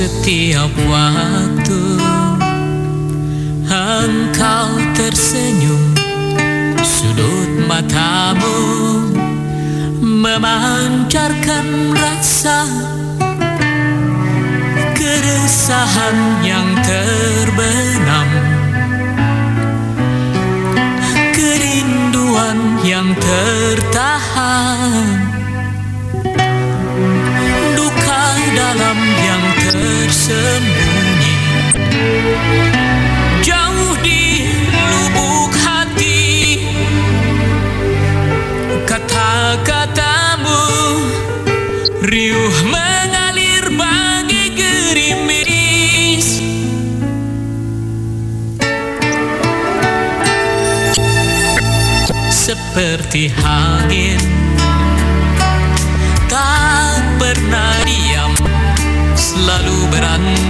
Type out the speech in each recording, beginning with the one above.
setiap waktu Engkau tersenyum Sudut matamu Memancarkan rasa Keresahan yang terbenam tersembunyi Jauh di lubuk hati Kata-katamu Riuh mengalir bagi gerimis. Seperti angin one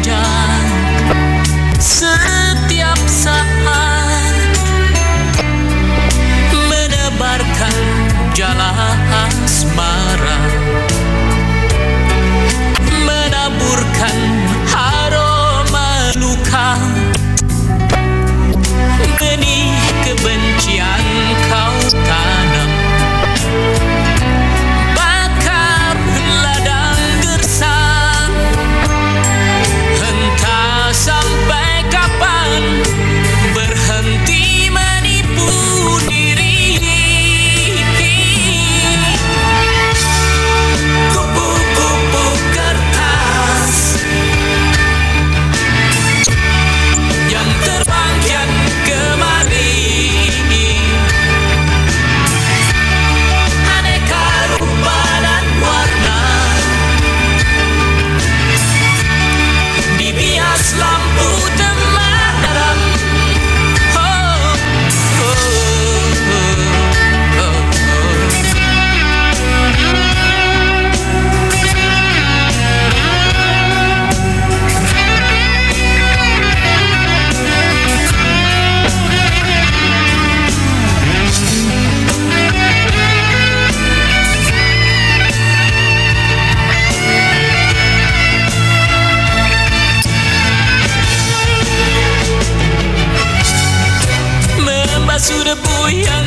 Yeah.